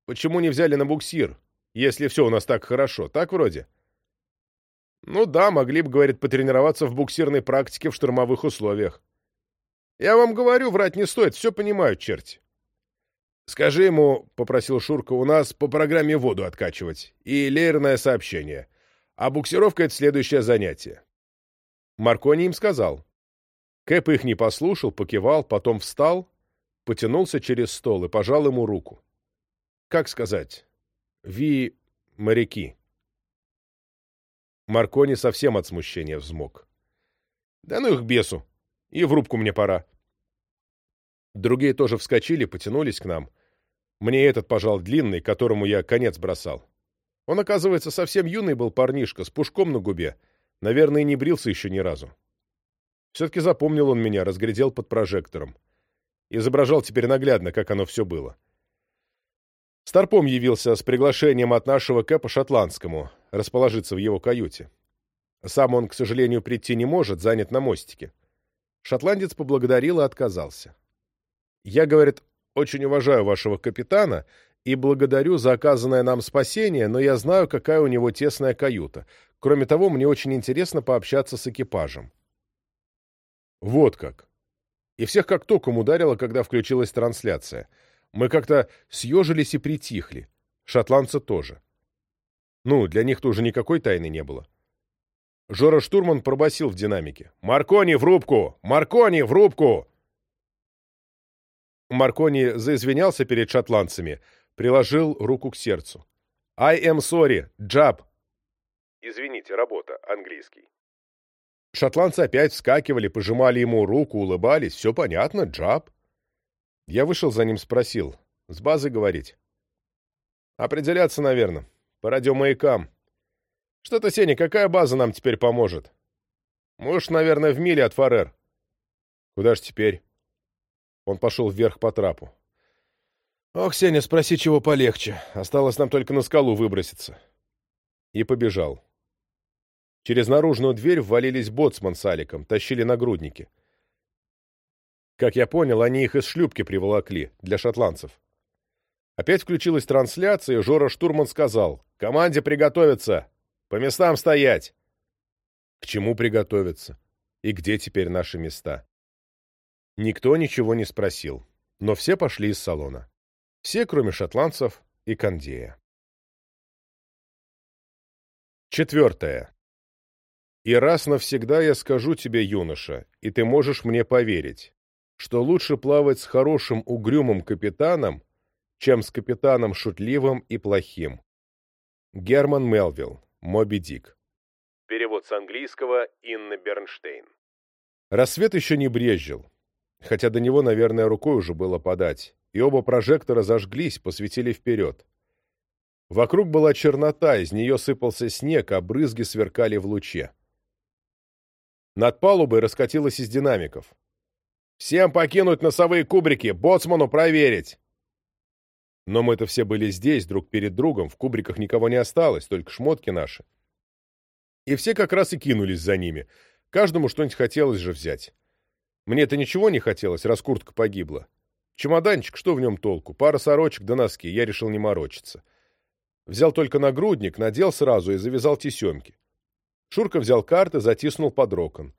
почему не взяли на буксир, если все у нас так хорошо, так вроде? — ну да, могли бы, говорит, потренироваться в буксирной практике в штормовых условиях. Я вам говорю, врать не стоит, все понимают черти. Скажи ему, — попросил Шурка, — у нас по программе воду откачивать и леерное сообщение. А буксировка — это следующее занятие. Маркони им сказал. Кэп их не послушал, покивал, потом встал, потянулся через стол и пожал ему руку. Как сказать? Ви моряки. Маркони совсем от смущения взмок. «Да ну их бесу! И в рубку мне пора!» Другие тоже вскочили, потянулись к нам. Мне этот пожал длинный, которому я конец бросал. Он, оказывается, совсем юный был парнишка, с пушком на губе. Наверное, не брился еще ни разу. Все-таки запомнил он меня, разглядел под прожектором. Изображал теперь наглядно, как оно все было. Старпом явился с приглашением от нашего Кэпа Шотландскому расположиться в его каюте. Сам он, к сожалению, прийти не может, занят на мостике. Шотландец поблагодарил и отказался. «Я, — говорит, — очень уважаю вашего капитана и благодарю за оказанное нам спасение, но я знаю, какая у него тесная каюта. Кроме того, мне очень интересно пообщаться с экипажем». Вот как. И всех как током ударило, когда включилась трансляция — мы как-то съежились и притихли. Шотландцы тоже. Ну, для них тоже никакой тайны не было. Жора Штурман пробасил в динамике. «Маркони в рубку! Маркони в рубку!» Маркони заизвинялся перед шотландцами, приложил руку к сердцу. «I am sorry, Джаб!» «Извините, работа, английский». Шотландцы опять вскакивали, пожимали ему руку, улыбались. «Все понятно, Джаб». Я вышел за ним, спросил. С базы говорить? Определяться, наверное. По радиомаякам. Что-то, Сеня, какая база нам теперь поможет? Может, наверное, в миле от Фарер. Куда ж теперь? Он пошел вверх по трапу. Ох, Сеня, спроси чего полегче. Осталось нам только на скалу выброситься. И побежал. Через наружную дверь ввалились боцман с Аликом, тащили нагрудники. Как я понял, они их из шлюпки приволокли, для шотландцев. Опять включилась трансляция, и Жора Штурман сказал, «Команде приготовиться! По местам стоять!» К чему приготовиться? И где теперь наши места? Никто ничего не спросил, но все пошли из салона. Все, кроме шотландцев и Кондея. Четвертое. И раз навсегда я скажу тебе, юноша, и ты можешь мне поверить что лучше плавать с хорошим угрюмым капитаном, чем с капитаном шутливым и плохим. Герман Мелвилл, Моби Дик. Перевод с английского Инны Бернштейн. Рассвет еще не брезжил, хотя до него, наверное, рукой уже было подать, и оба прожектора зажглись, посветили вперед. Вокруг была чернота, из нее сыпался снег, а брызги сверкали в луче. Над палубой раскатилось из динамиков. Всем покинуть носовые кубрики, боцману проверить!» Но мы-то все были здесь, друг перед другом, в кубриках никого не осталось, только шмотки наши. И все как раз и кинулись за ними. Каждому что-нибудь хотелось же взять. Мне-то ничего не хотелось, раз куртка погибла. Чемоданчик, что в нем толку? Пара сорочек да носки, я решил не морочиться. Взял только нагрудник, надел сразу и завязал тесемки. Шурка взял карты, затиснул под рокон.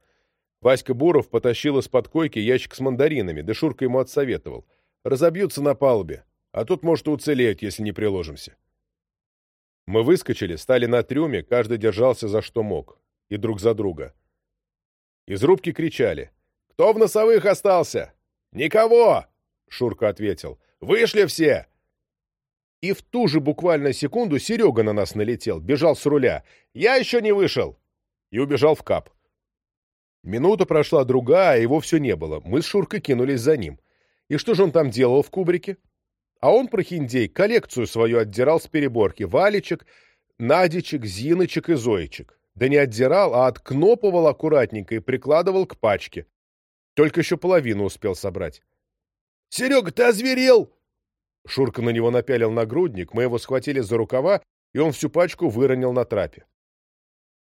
Васька Буров потащил из-под койки ящик с мандаринами, да Шурка ему отсоветовал. Разобьются на палубе, а тут, может, и уцелеют, если не приложимся. Мы выскочили, стали на трюме, каждый держался за что мог. И друг за друга. Из рубки кричали. «Кто в носовых остался?» «Никого!» — Шурка ответил. «Вышли все!» И в ту же буквально секунду Серега на нас налетел, бежал с руля. «Я еще не вышел!» И убежал в кап. Минута прошла другая, его все не было. Мы с Шуркой кинулись за ним. И что же он там делал в кубрике? А он, прохиндей, коллекцию свою отдирал с переборки. Валечек, Надечек, Зиночек и Зоечек. Да не отдирал, а откнопывал аккуратненько и прикладывал к пачке. Только еще половину успел собрать. — Серега, ты озверел! Шурка на него напялил нагрудник, мы его схватили за рукава, и он всю пачку выронил на трапе.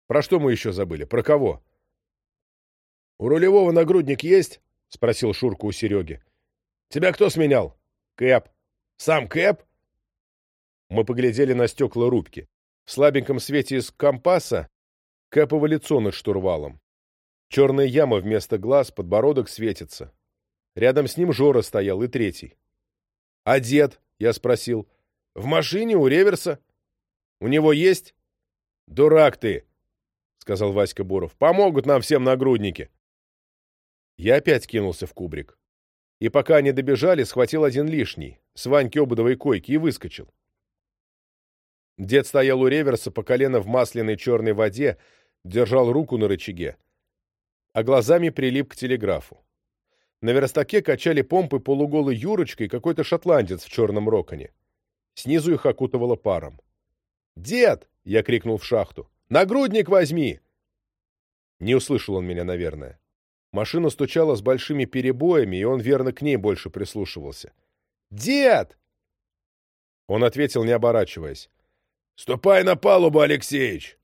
Про что мы еще забыли? Про кого? — У рулевого нагрудник есть? — спросил Шурка у Сереги. — Тебя кто сменял? — Кэп. — Сам Кэп? Мы поглядели на стекла рубки. В слабеньком свете из компаса Кэпово лицо над штурвалом. Черная яма вместо глаз, подбородок светится. Рядом с ним Жора стоял и третий. — А дед? — я спросил. — В машине у реверса. — У него есть? — Дурак ты! — сказал Васька Буров. — Помогут нам всем нагрудники. Я опять кинулся в кубрик. И пока они добежали, схватил один лишний, с Ваньки ободовой койки, и выскочил. Дед стоял у реверса по колено в масляной черной воде, держал руку на рычаге, а глазами прилип к телеграфу. На верстаке качали помпы полуголый Юрочка и какой-то шотландец в черном роконе. Снизу их окутывало паром. «Дед!» — я крикнул в шахту. «Нагрудник возьми!» Не услышал он меня, наверное. Машина стучала с большими перебоями, и он верно к ней больше прислушивался. «Дед!» Он ответил, не оборачиваясь. «Ступай на палубу, Алексеич!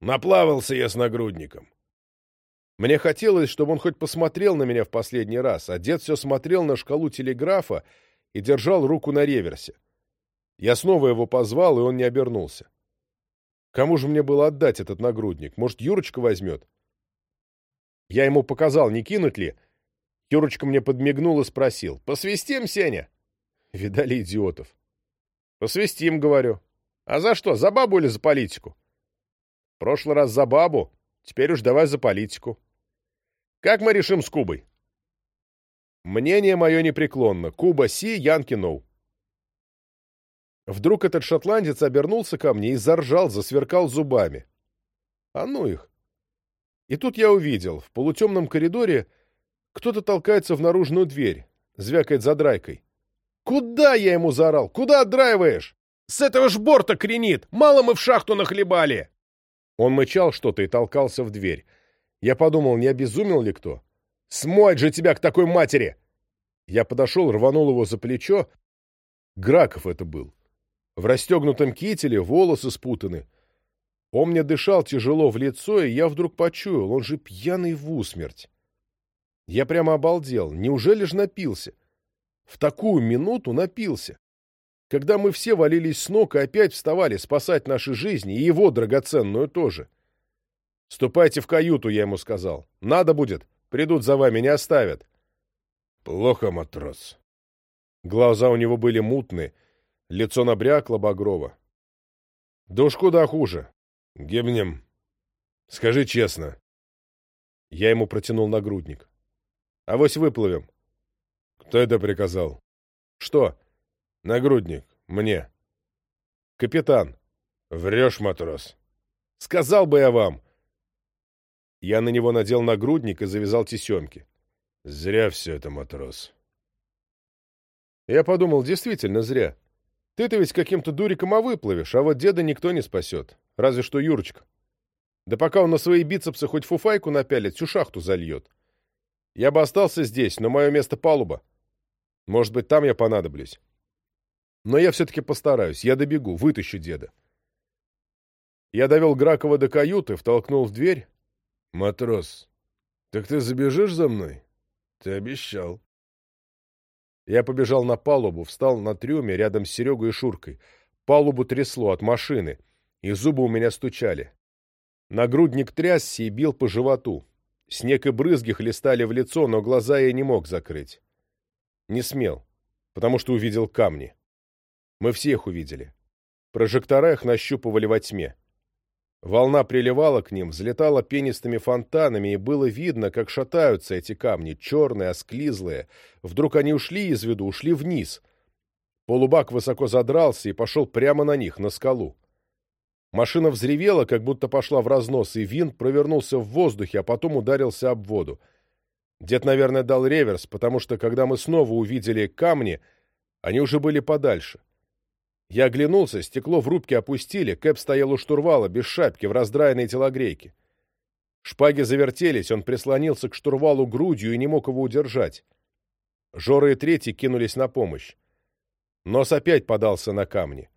Наплавался я с нагрудником!» Мне хотелось, чтобы он хоть посмотрел на меня в последний раз, а дед все смотрел на шкалу телеграфа и держал руку на реверсе. Я снова его позвал, и он не обернулся. Кому же мне было отдать этот нагрудник? Может, Юрочка возьмет? Я ему показал, не кинуть ли. Юрочка мне подмигнул и спросил. «Посвистим, Сеня?» Видали идиотов. «Посвистим», — говорю. «А за что, за бабу или за политику?» «В прошлый раз за бабу, теперь уж давай за политику». Как мы решим с Кубой? Мнение мое непреклонно. Куба си, Янки ноу. Вдруг этот шотландец обернулся ко мне и заржал, засверкал зубами. А ну их! И тут я увидел, в полутемном коридоре кто-то толкается в наружную дверь, звякает за драйкой. «Куда?» — я ему заорал. «Куда отдраиваешь? С этого ж борта кренит! Мало мы в шахту нахлебали!» Он мычал что-то и толкался в дверь. Я подумал, не обезумел ли кто? «Смоет же тебя к такой матери!» Я подошел, рванул его за плечо. Граков это был. В расстегнутом кителе, волосы спутаны. Он мне дышал тяжело в лицо, и я вдруг почуял, он же пьяный в усмерть. Я прямо обалдел. Неужели ж напился? В такую минуту напился. Когда мы все валились с ног и опять вставали спасать наши жизни, и его драгоценную тоже. — «Ступайте в каюту», — я ему сказал. «Надо будет. Придут за вами, не оставят». «Плохо, матрос». Глаза у него были мутные, лицо набрякло багрово. «Да уж куда хуже. Гибнем. Скажи честно». Я ему протянул нагрудник. «Авось выплывем». «Кто это приказал?» «Что?» «Нагрудник. Мне». «Капитан». «Врешь, матрос». «Сказал бы я вам». Я на него надел нагрудник и завязал тесемки. Зря все это, матрос. Я подумал, действительно зря. Ты-то ведь каким-то дуриком а выплывешь, а вот деда никто не спасет. Разве что Юрочка. Да пока он на свои бицепсы хоть фуфайку напялит, всю шахту зальет. Я бы остался здесь, но мое место палуба. Может быть, там я понадоблюсь. Но я все-таки постараюсь. Я добегу, вытащу деда. Я довел Гракова до каюты, втолкнул в дверь. «Матрос, так ты забежишь за мной? Ты обещал». Я побежал на палубу, встал на трюме рядом с Серегой и Шуркой. Палубу трясло от машины, и зубы у меня стучали. Нагрудник трясся и бил по животу. Снег и брызги хлестали в лицо, но глаза я не мог закрыть. Не смел, потому что увидел камни. Мы все их увидели. Прожектора их нащупывали во тьме. Волна приливала к ним, взлетала пенистыми фонтанами, и было видно, как шатаются эти камни, черные, осклизлые. Вдруг они ушли из виду, ушли вниз. Полубак высоко задрался и пошел прямо на них, на скалу. Машина взревела, как будто пошла в разнос, и винт провернулся в воздухе, а потом ударился об воду. Дед, наверное, дал реверс, потому что, когда мы снова увидели камни, они уже были подальше. Я оглянулся, стекло в рубке опустили, Кэп стоял у штурвала, без шапки, в раздраенной телогрейке. Шпаги завертелись, он прислонился к штурвалу грудью и не мог его удержать. Жора и третий кинулись на помощь. Нос опять подался на камни.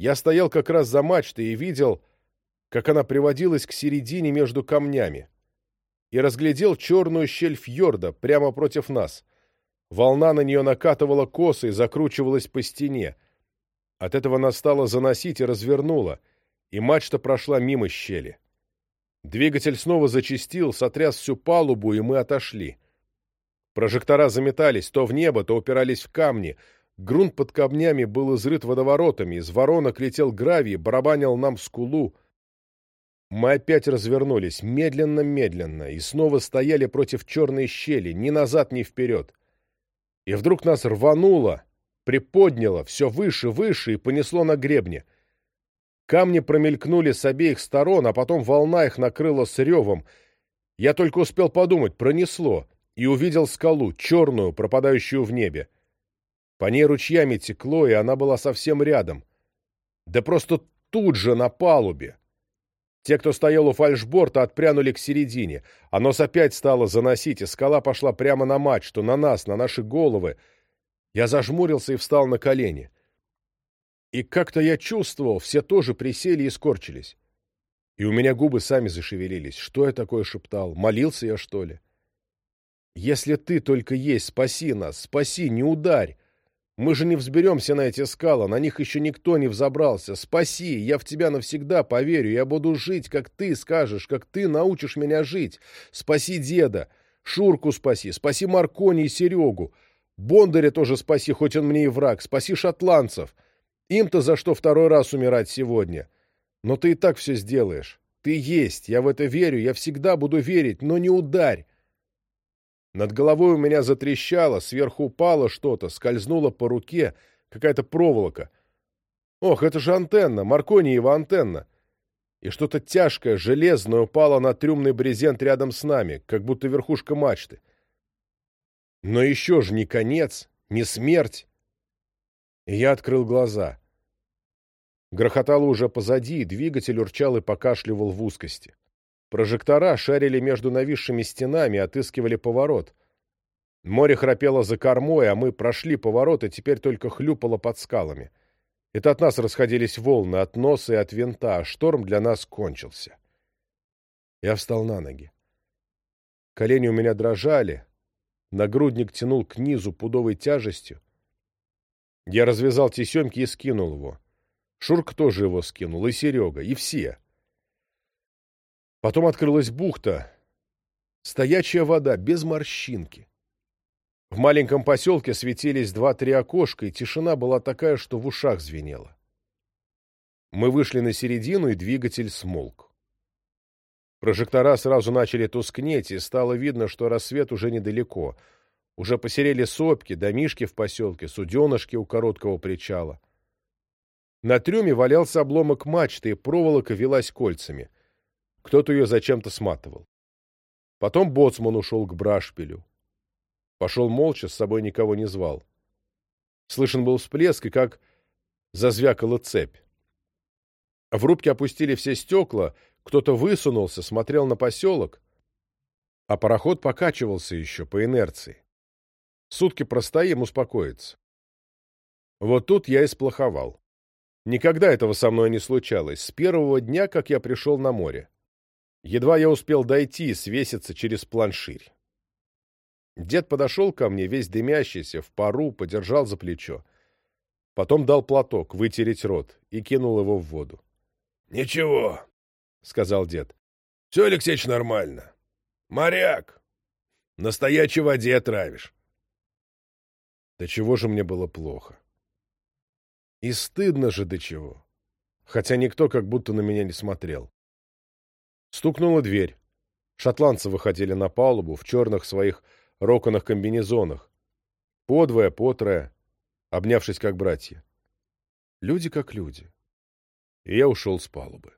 Я стоял как раз за мачтой и видел, как она приводилась к середине между камнями. И разглядел черную щель фьорда прямо против нас. Волна на нее накатывала косы и закручивалась по стене. От этого нас стало заносить и развернуло, и мачта прошла мимо щели. Двигатель снова зачистил, сотряс всю палубу, и мы отошли. Прожектора заметались то в небо, то упирались в камни. Грунт под камнями был изрыт водоворотами, из воронок летел гравий, барабанил нам скулу. Мы опять развернулись, медленно-медленно, и снова стояли против черной щели, ни назад, ни вперед. И вдруг нас рвануло, приподняло все выше, выше и понесло на гребне. Камни промелькнули с обеих сторон, а потом волна их накрыла с ревом. Я только успел подумать, пронесло, и увидел скалу, черную, пропадающую в небе. По ней ручьями текло, и она была совсем рядом. Да просто тут же, на палубе. Те, кто стоял у фальшборта, отпрянули к середине. А нос опять стало заносить, и скала пошла прямо на мачту, на нас, на наши головы — я зажмурился и встал на колени. И как-то я чувствовал, все тоже присели и скорчились. И у меня губы сами зашевелились. Что я такое шептал? Молился я, что ли? Если ты только есть, спаси нас, спаси, не ударь. Мы же не взберемся на эти скалы, на них еще никто не взобрался. Спаси, я в тебя навсегда поверю, я буду жить, как ты скажешь, как ты научишь меня жить. Спаси деда, Шурку спаси, спаси Маркони и Серегу. Бондаря тоже спаси, хоть он мне и враг. Спаси шотландцев. Им-то за что второй раз умирать сегодня? Но ты и так все сделаешь. Ты есть, я в это верю, я всегда буду верить, но не ударь. Над головой у меня затрещало, сверху упало что-то, скользнуло по руке, какая-то проволока. Ох, это же антенна, Маркониева антенна. И что-то тяжкое, железное упало на трюмный брезент рядом с нами, как будто верхушка мачты. Но еще же не конец, не смерть. И я открыл глаза. Грохотало уже позади, двигатель урчал и покашливал в узкости. Прожектора шарили между нависшими стенами, отыскивали поворот. Море храпело за кормой, а мы прошли поворот и теперь только хлюпало под скалами. Это от нас расходились волны, от носа и от винта, а шторм для нас кончился. Я встал на ноги. Колени у меня дрожали, Нагрудник тянул к низу пудовой тяжестью. Я развязал тесемки и скинул его. Шурк тоже его скинул, и Серега, и все. Потом открылась бухта. Стоячая вода, без морщинки. В маленьком поселке светились два-три окошка, и тишина была такая, что в ушах звенело. Мы вышли на середину, и двигатель смолк. Прожектора сразу начали тускнеть, и стало видно, что рассвет уже недалеко. Уже посерели сопки, домишки в поселке, суденышки у короткого причала. На трюме валялся обломок мачты, и проволока велась кольцами. Кто-то ее зачем-то сматывал. Потом боцман ушел к брашпилю. Пошел молча, с собой никого не звал. Слышен был всплеск, и как зазвякала цепь. В рубке опустили все стекла — кто-то высунулся, смотрел на поселок. А пароход покачивался еще по инерции. Сутки простоим, успокоиться. Вот тут я и сплоховал. Никогда этого со мной не случалось, с первого дня, как я пришел на море. Едва я успел дойти и свеситься через планширь. Дед подошел ко мне, весь дымящийся, в пару, подержал за плечо. Потом дал платок, вытереть рот, и кинул его в воду. — Ничего, — сказал дед. — Все, Алексеич, нормально. Моряк. На стоячей воде отравишь. Да чего же мне было плохо? И стыдно же до чего. Хотя никто как будто на меня не смотрел. Стукнула дверь. Шотландцы выходили на палубу в черных своих роконах-комбинезонах. Подвое, потрое, обнявшись как братья. Люди как люди. И я ушел с палубы.